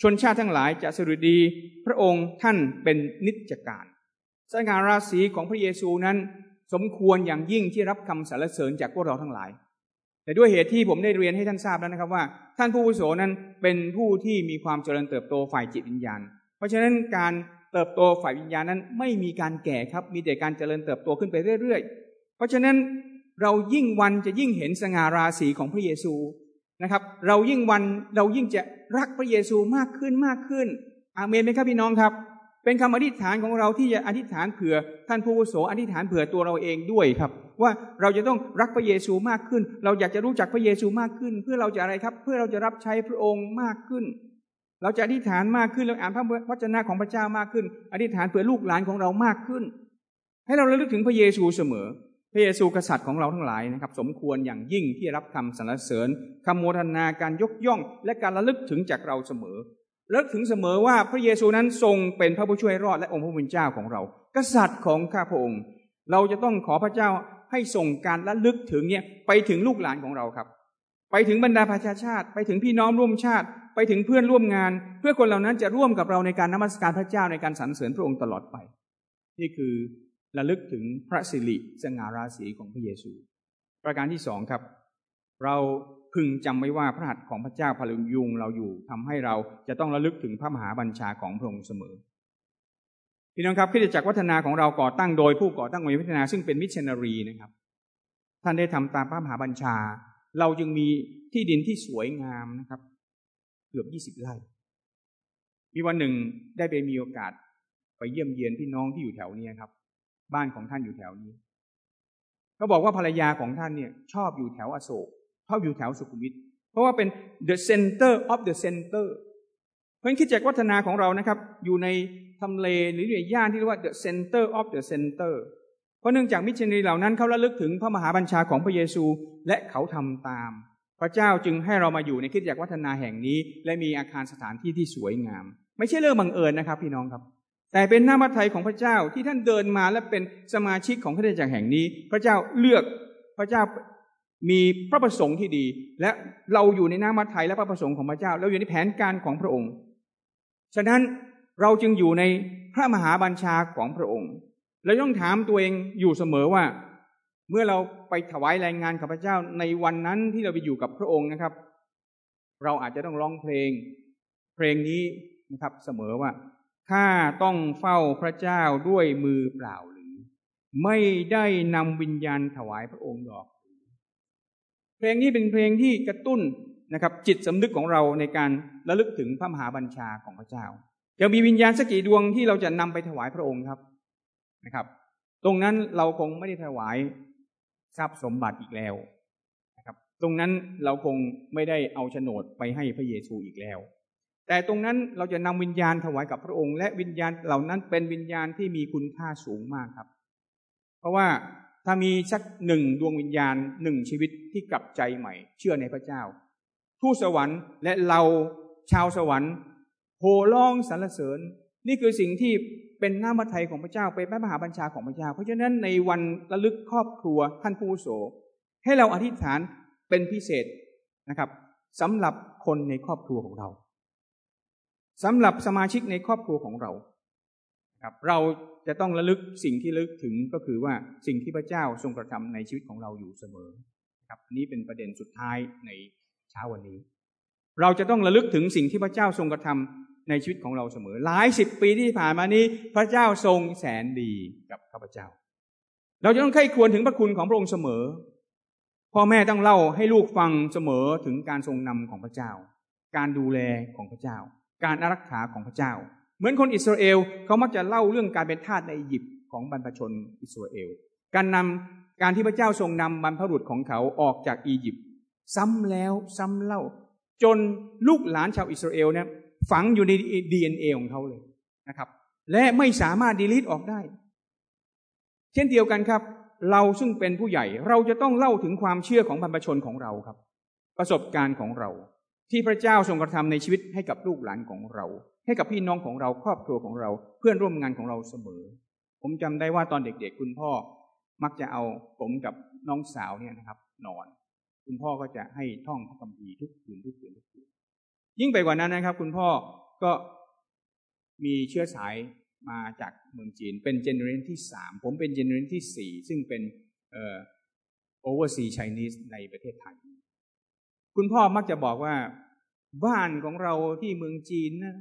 Speaker 2: ชนชาติทั้งหลายจะสดุดีพระองค์ท่านเป็นนิจการ สง่าราศีของพระเยซูนั้น สมควรอย่างยิ่งที่รับคำสรรเสริญจากพวกเราทั้งหลาย แต่ด้วยเหตุที่ผมได้เรียนให้ท่านทราบแล้วนะครับว่า ท่านผู้วุโสนั้นเป็นผู้ที่มีความเจริญเติบโตฝ่ายจิตวิญญาณ เพราะฉะนั้นการเติบโตฝ่ายวิญญาณนั้นไม่มีการแก่ครับ มีแต่การเจริญเติบโตขึ้นไปเรื่อย ๆ เพราะฉะนั้นเรายิ่งวันจะยิ่งเห็นสง่าราศีของพระเยซูนะครับ เรายิ่งวันเรายิ่งจะรักพระเยซูมากขึ้นมากขึ้น อาเมนไหมครับพี่น้องครับ เป็นคำอธิษฐานของเราที่จะอธิษฐานเผื่อท่านผู้วุโสอธิษฐานเผื่อตัวเราเองด้วยครับ ว่าเราจะต้องรักพระเยซูมากขึ้น เราอยากจะรู้จักพระเยซูมากขึ้น เพื่อเราจะอะไรครับ เพื่อเราจะรับใช้พระองค์มากขึ้น เราจะอธิษฐานมากขึ้นเราอ่านพระวจนะของพระเจ้ามากขึ้น อธิษฐานเผื่อลูกหลานของเรามากขึ้น ให้เราระลึกถึงพระเยซูเสมอ พระเยซูกษัตริย์ของเราทั้งหลายนะครับ สมควรอย่างยิ่งที่รับคำสรรเสริญคำโมทนาการยกย่อง และการระลึกถึงจากเราเสมอ ระลึกถึงเสมอว่าพระเยซูนั้นทรงเป็นพระผู้ช่วยรอดและองค์พระผู้เป็นเจ้าของเรา กษัตริย์ของข้าพระองค์ เราจะต้องขอพระเจ้าให้ส่งการระลึกถึงเนี่ยไปถึงลูกหลานของเราครับ ไปถึงบรรดาประชาชาติ ไปถึงพี่น้องร่วมชาติ ไปถึงเพื่อนร่วมงาน เพื่อคนเหล่านั้นจะร่วมกับเราในการนมัสการพระเจ้าในการสรรเสริญพระองค์ตลอดไป นี่คือระลึกถึงพระสิริสง่าราศีของพระเยซู ประการที่สองครับ เรา พึงจำไว้ว่าพระหัตถ์ของพระเจ้าพลุงยุงเราอยู่ทำให้เราจะต้องระลึกถึงพระมหาบัญชาของพระองค์เสมอพี่น้องครับคริสตจักรวัฒนาของเราก่อตั้งโดยผู้ก่อตั้งวิวัฒนาซึ่งเป็นมิชชันนารีนะครับ ท่านได้ทำตามพระมหาบัญชา เราจึงมีที่ดินที่สวยงามนะครับ เกือบยี่สิบไร่มีวันหนึ่งได้ไปมีโอกาสไปเยี่ยมเยียนพี่น้องที่อยู่แถวนี้ครับ บ้านของท่านอยู่แถวนี้เขาบอกว่าภรรยาของท่านเนี่ย ชอบอยู่แถวอโศก ชอบอยู่แถวสุขุมวิทเพราะว่าเป็น the center of the center เพราะคิดจากวัฒนาของเรานะครับ อยู่ในทำเลหรือในย่านที่เรียกว่า the center of the center เพราะเนื่องจากมิชชันนีเหล่านั้นเขาระลึกถึงพระมหาบัญชาของพระเยซูและเขาทำตาม พระเจ้าจึงให้เรามาอยู่ในคิดจากวัฒนาแห่งนี้ และมีอาคารสถานที่ที่สวยงาม ไม่ใช่เรื่องบังเอิญนะครับ พี่น้องครับ แต่เป็นหน้ามัทไทยของพระเจ้าที่ท่านเดินมาและเป็นสมาชิกของคริสตจักรแห่งนี้ พระเจ้าเลือกพระเจ้า มีพระประสงค์ที่ดี และเราอยู่ในน้ำมัทไทยและพระประสงค์ของพระเจ้า เราอยู่ในแผนการของพระองค์ ฉะนั้นเราจึงอยู่ในพระมหาบัญชาของพระองค์เราต้องถามตัวเองอยู่เสมอว่า เมื่อเราไปถวายรายงานกับพระเจ้าในวันนั้นที่เราไปอยู่กับพระองค์นะครับ เราอาจจะต้องร้องเพลง เพลงนี้นะครับเสมอว่าข้าต้องเฝ้าพระเจ้าด้วยมือเปล่าหรือ ไม่ได้นำวิญญาณถวายพระองค์ดอก เพลงนี้เป็นเพลงที่กระตุ้นนะครับ จิตสำนึกของเราในการระลึกถึงพระมหาบัญชาของพระเจ้ายังมีวิญญาณสักกี่ดวงที่เราจะนำไปถวายพระองค์ครับนะครับ ตรงนั้นเราคงไม่ได้ถวายทรัพย์สมบัติอีกแล้วนะครับ ตรงนั้นเราคงไม่ได้เอาโฉนดไปให้พระเยซูอีกแล้ว แต่ตรงนั้นเราจะนำวิญญาณถวายกับพระองค์ และวิญญาณเหล่านั้นเป็นวิญญาณที่มีคุณค่าสูงมากครับ เพราะว่า ถ้ามีสักหนึ่งดวงวิญญาณหนึ่งชีวิตที่กลับใจใหม่ เชื่อในพระเจ้า ทูตสวรรค์และเราชาวสวรรค์โห่ร้องสรรเสริญ นี่คือสิ่งที่เป็นหน้ำพระทัยของพระเจ้าเป็นพระมหาบัญชาของพระเจ้า เพราะฉะนั้นในวันระลึกครอบครัวท่านผู้โส ให้เราอธิษฐานเป็นพิเศษนะครับสำหรับคนในครอบครัวของเราสำหรับสมาชิกในครอบครัวของเรา ครับเราจะต้องระลึกสิ่งที่ลึกถึงก็คือว่าสิ่งที่พระเจ้าทรงกระทำในชีวิตของเราอยู่เสมอครับนี้เป็นประเด็นสุดท้ายในเช้าวันนี้ เราจะต้องระลึกถึงสิ่งที่พระเจ้าทรงกระทำในชีวิตของเราเสมอ หลายสิบปีที่ผ่านมานี้ พระเจ้าทรงแสนดีกับข้าพเจ้า เราจะต้องใคร่ควรถึงพระคุณของพระองค์เสมอ พ่อแม่ต้องเล่าให้ลูกฟังเสมอถึงการทรงนำของพระเจ้า การดูแลของพระเจ้า การอารักขาของพระเจ้า เหมือนคนอิสราเอลเขามักจะเล่าเรื่องการเป็นทาสในอียิปต์ของบรรพชนอิสราเอล การนำการที่พระเจ้าทรงนำบรรพบุรุษของเขาออกจากอียิปต์ซ้ำแล้วซ้ำเล่า จนลูกหลานชาวอิสราเอลเนี่ยฝังอยู่ในดีเอ็นเอของเขาเลยนะครับ และไม่สามารถดีลิทออกได้ เช่นเดียวกันครับ เราซึ่งเป็นผู้ใหญ่เราจะต้องเล่าถึงความเชื่อของบรรพชนของเราครับ ประสบการณ์ของเรา ที่พระเจ้าทรงกระทำในชีวิตให้กับลูกหลานของเรา ให้กับพี่น้องของเราครอบครัวของเรา เพื่อนร่วมงานของเราเสมอ ผมจำได้ว่าตอนเด็กๆ คุณพ่อมักจะเอาผมกับน้องสาวเนี่ยนะครับ นอน คุณพ่อก็จะให้ท่องพระคัมภีร์ทุกคืนทุกคืนทุกคืนยิ่งไปกว่านั้นนะครับ คุณพ่อก็มีเชื้อสายมาจากเมืองจีน เป็น generation ที่สามผมเป็น generation ที่สี่ซึ่งเป็น overseas Chinese ในประเทศไทย คุณพ่อมักจะบอกว่า บ้านของเราที่เมืองจีนนะ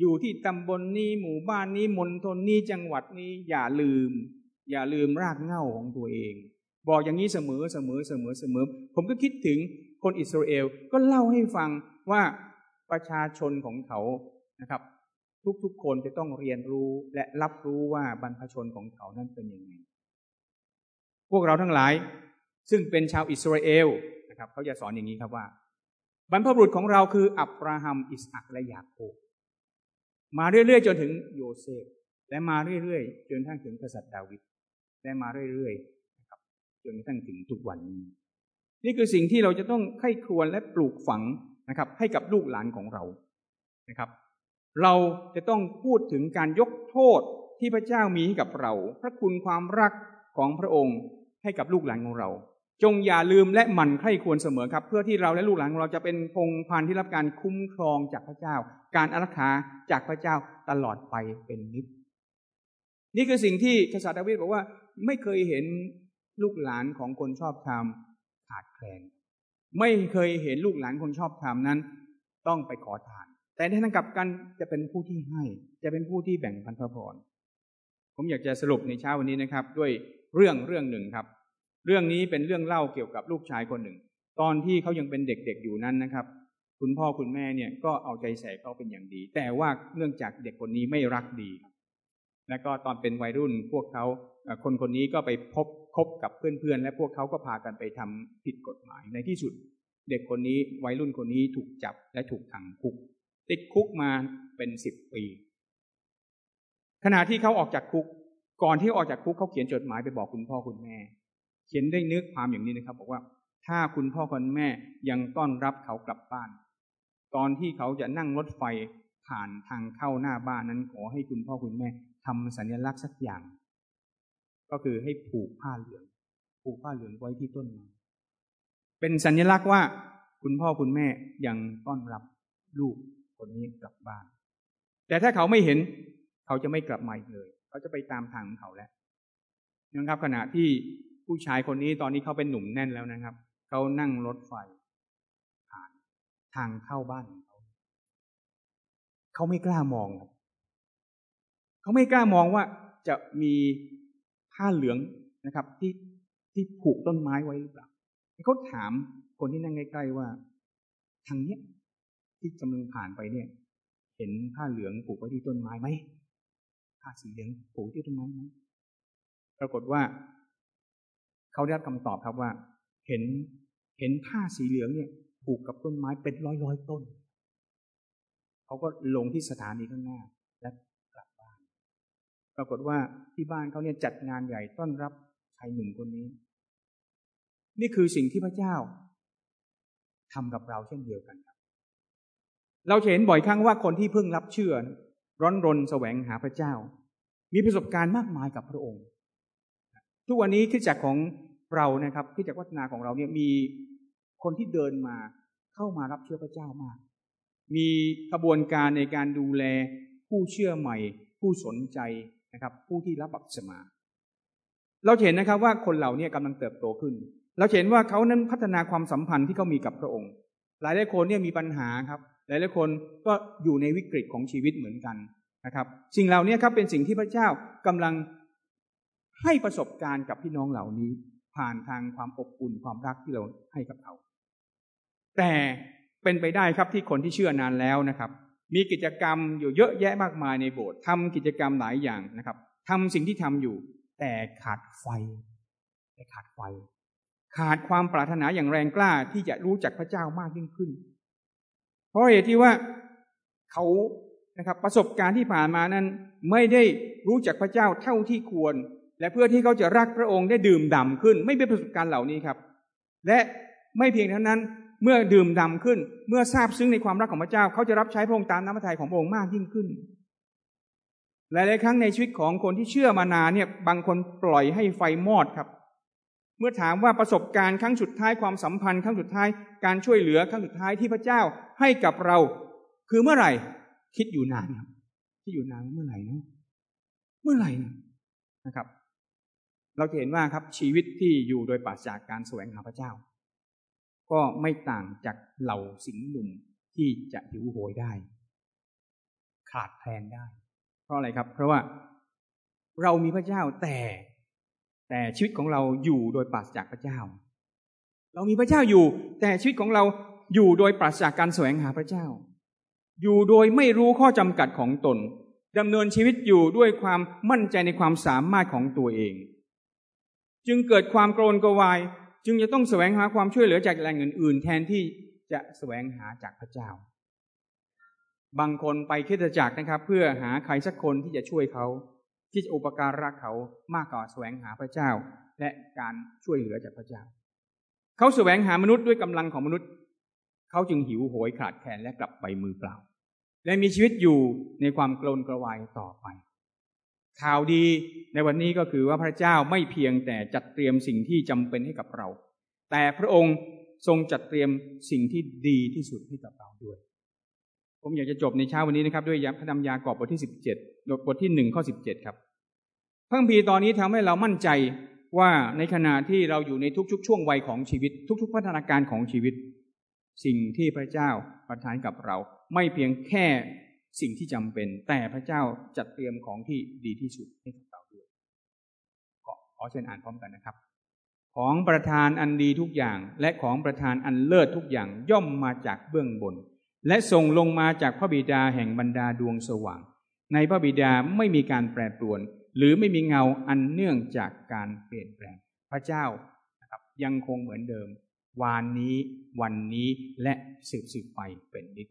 Speaker 2: อยู่ที่ตำบลนนี้หมู่บ้านนี้มณฑลนี้จังหวัดนี้ อย่าลืม อย่าลืมรากเหง้าของตัวเอง บอกอย่างนี้เสมอเสมอเสมอเสมอ ผมก็คิดถึงคนอิสราเอลก็เล่าให้ฟังว่าประชาชนของเขานะครับ ทุกๆคนจะต้องเรียนรู้และรับรู้ว่าบรรพชนของเขานั้นเป็นยังไง พวกเราทั้งหลายซึ่งเป็นชาวอิสราเอล นะครับเขาจะสอนอย่างนี้ครับว่า บรรพบุรุษของเราคืออับราฮัมอิสอักและยาโคบมาเรื่อยๆจนถึงโยเซฟและมาเรื่อยๆจนทั้งถึงกษัตริย์ดาวิดและมาเรื่อยจนกระทั่งถึงทุกวันนี้ นี่คือสิ่งที่เราจะต้องไข้ครวญและปลูกฝังนะครับ ให้กับลูกหลานของเรานะครับ เราจะต้องพูดถึงการยกโทษที่พระเจ้ามีให้กับเรา พระคุณความรักของพระองค์ให้กับลูกหลานของเรา จงอย่าลืมและหมั่นไข้ควรเสมอครับ เพื่อที่เราและลูกหลานของเราจะเป็นพงพันธ์ที่รับการคุ้มครองจากพระเจ้า การอารักขาจากพระเจ้าตลอดไปเป็นนิจนี่คือสิ่งที่กษัตริย์ดาวิดบอกว่าไม่เคยเห็นลูกหลานของคนชอบธรรมขาดแคลน ไม่เคยเห็นลูกหลานคนชอบธรรมนั้น ต้องไปขอทาน แต่ในทางกลับกันจะเป็นผู้ที่ให้ จะเป็นผู้ที่แบ่งพันพระพรผมอยากจะสรุปในเช้าวันนี้นะครับ ด้วยเรื่องเรื่องหนึ่งครับ เรื่องนี้เป็นเรื่องเล่าเกี่ยวกับลูกชายคนหนึ่ง ตอนที่เขายังเป็นเด็กๆอยู่นั้นนะครับ คุณพ่อคุณแม่เนี่ยก็เอาใจใส่เขาเป็นอย่างดี แต่ว่าเนื่องจากเด็กคนนี้ไม่รักดีแล้วก็ตอนเป็นวัยรุ่นพวกเขาคนคนนี้ก็ไปพบคบกับเพื่อนๆ และพวกเขาก็พากันไปทำผิดกฎหมายในที่สุด เด็กคนนี้วัยรุ่นคนนี้ถูกจับและถูกขังคุก ติดคุกมาเป็นสิบปี ขณะที่เขาออกจากคุก ก่อนที่ออกจากคุกเขาเขียนจดหมายไปบอกคุณพ่อคุณแม่ เขียนได้นึกความอย่างนี้นะครับ บอกว่าถ้าคุณพ่อคุณแม่ยังต้อนรับเขากลับบ้าน ตอนที่เขาจะนั่งรถไฟผ่านทางเข้าหน้าบ้านนั้นขอให้คุณพ่อคุณแม่ทำสัญลักษณ์สักอย่าง ก็คือให้ผูกผ้าเหลือง ผูกผ้าเหลืองไว้ที่ต้นไม้เป็นสัญลักษณ์ว่าคุณพ่อคุณแม่ยังต้อนรับลูกคนนี้กลับบ้าน แต่ถ้าเขาไม่เห็นเขาจะไม่กลับมาอีกเลย เขาจะไปตามทางของเขาแล้วนะครับขณะที่ ผู้ชายคนนี้ตอนนี้เขาเป็นหนุ่มแน่นแล้วนะครับ เขานั่งรถไฟ ผ่านทางเข้าบ้านของเขาเขาไม่กล้ามองครับเขาไม่กล้ามองว่าจะมีผ้าเหลืองนะครับ ที่ที่ผูกต้นไม้ไว้หรือเปล่าเขาถามคนที่นั่งใกล้ๆว่า ทางเนี้ยที่กำลังผ่านไปเนี่ย เห็นผ้าเหลืองผูกไว้ที่ต้นไม้ไหมผ้าสีเหลืองผูกที่ต้นไม้ไหมปรากฏว่า เขาได้รับคำตอบครับว่า เห็นเห็นผ้าสีเหลืองเนี่ยผูกกับต้นไม้เป็นร้อยร้อยต้น เขาก็ลงที่สถานีข้างหน้า และกลับบ้าน ปรากฏว่าที่บ้านเขาเนี่ยจัดงานใหญ่ต้อนรับชายหนุ่มคนนี้ นี่คือสิ่งที่พระเจ้าทำกับเราเช่นเดียวกันครับ เราเห็นบ่อยครั้งว่าคนที่เพิ่งรับเชื่อ ร้อนรนแสวงหาพระเจ้า มีประสบการณ์มากมายกับพระองค์ ทุกวันนี้ขึ้นจากของ เรานะครับขึ้นจากวัฒนาของเราเนี่ยมีคนที่เดินมาเข้ามารับเชื่อพระเจ้ามาก มีกระบวนการในการดูแลผู้เชื่อใหม่ ผู้สนใจนะครับ ผู้ที่รับบัพติศมา เราเห็นนะครับว่าคนเหล่านี้กำลังเติบโตขึ้น เราเห็นว่าเขานั้นพัฒนาความสัมพันธ์ที่เขามีกับพระองค์ หลายหลายคนเนี่ยมีปัญหาครับ หลายหลายคนก็อยู่ในวิกฤตของชีวิตเหมือนกันนะครับ สิ่งเหล่านี้ครับเป็นสิ่งที่พระเจ้ากำลังให้ประสบการณ์กับพี่น้องเหล่านี้ ผ่านทางความอบอุ่นความรักที่เราให้กับเขา แต่เป็นไปได้ครับที่คนที่เชื่อนานแล้วนะครับ มีกิจกรรมอยู่เยอะแยะมากมายในโบสถ์ทำกิจกรรมหลายอย่างนะครับทำสิ่งที่ทำอยู่ แต่ขาดไฟ แต่ขาดไฟ ขาดความปรารถนาอย่างแรงกล้าที่จะรู้จักพระเจ้ามากยิ่งขึ้น เพราะเหตุที่ว่าเขานะครับประสบการณ์ที่ผ่านมานั้น ไม่ได้รู้จักพระเจ้าเท่าที่ควร และเพื่อที่เขาจะรักพระองค์ได้ดื่มด่ำขึ้น ไม่เป็นประสบการณ์เหล่านี้ครับ และไม่เพียงเท่านั้นเมื่อดื่มด่ำขึ้น เมื่อทราบซึ้งในความรักของพระเจ้า เขาจะรับใช้พระองค์ตามน้ำพระทัยของพระองค์มากยิ่งขึ้นหลายๆครั้งในชีวิตของคนที่เชื่อมานานเนี่ยบางคนปล่อยให้ไฟมอดครับ เมื่อถามว่าประสบการณ์ครั้งสุดท้ายความสัมพันธ์ครั้งสุดท้ายการช่วยเหลือครั้งสุดท้ายที่พระเจ้าให้กับเรา คือเมื่อไหร่ คิดอยู่นานครับคิดอยู่นานเมื่อไหร่เนาะเมื่อไหร่นะครับ เราจะเห็นว่าครับชีวิตที่อยู่โดยปราศจากการแสวงหาพระเจ้า ก็ไม่ต่างจากเหล่าสิงหนุ่มที่จะหิวโหยได้ ขาดแคลนได้ เพราะอะไรครับ เพราะว่าเรามีพระเจ้าแต่ แต่ชีวิตของเราอยู่โดยปราศจากพระเจ้า เรามีพระเจ้าอยู่ แต่ชีวิตของเราอยู่โดยปราศจากการแสวงหาพระเจ้า อยู่โดยไม่รู้ข้อจำกัดของตนดำเนินชีวิตอยู่ด้วยความมั่นใจในความสามารถของตัวเอง จึงเกิดความโกรนกวาย จึงจะต้องแสวงหาความช่วยเหลือจากแหล่งอื่น ๆ แทนที่จะแสวงหาจากพระเจ้า บางคนไปคิดจักรนะครับ เพื่อหาใครสักคนที่จะช่วยเขา ที่จะอุปการะเขามากกว่าแสวงหาพระเจ้า และการช่วยเหลือจากพระเจ้า เขาแสวงหามนุษย์ด้วยกำลังของมนุษย์ เขาจึงหิวโหยขาดแคลนและกลับไปมือเปล่า และมีชีวิตอยู่ในความโกลนกระวายต่อไป ข่าวดีในวันนี้ก็คือว่าพระเจ้าไม่เพียงแต่จัดเตรียมสิ่งที่จำเป็นให้กับเรา แต่พระองค์ทรงจัดเตรียมสิ่งที่ดีที่สุดให้กับเราด้วย ผมอยากจะจบในเช้าวันนี้นะครับ ด้วยพระธรรมยากอบบทที่สิบเจ็ดบทที่หนึ่งข้อสิบเจ็ดครับพระคัมภีร์ตอนนี้ทำให้เรามั่นใจว่าในขณะที่เราอยู่ในทุกๆ ช่วงวัยของชีวิต ทุก ๆ พัฒนาการของชีวิต สิ่งที่พระเจ้าประทานกับเรา ไม่เพียงแค่ สิ่งที่จำเป็น แต่พระเจ้าจัดเตรียมของที่ดีที่สุดให้กับเราด้วยขอเชิญอ่านพร้อมกันนะครับ ของประธานอันดีทุกอย่าง และของประธานอันเลิศทุกอย่างย่อมมาจากเบื้องบน และส่งลงมาจากพระบิดาแห่งบรรดาดวงสว่าง ในพระบิดาไม่มีการแปรปรวน หรือไม่มีเงาอันเนื่องจากการเปลี่ยนแปลง พระเจ้านะครับยังคงเหมือนเดิมวานนี้ วันนี้และสืบสืบไปเป็นนิจ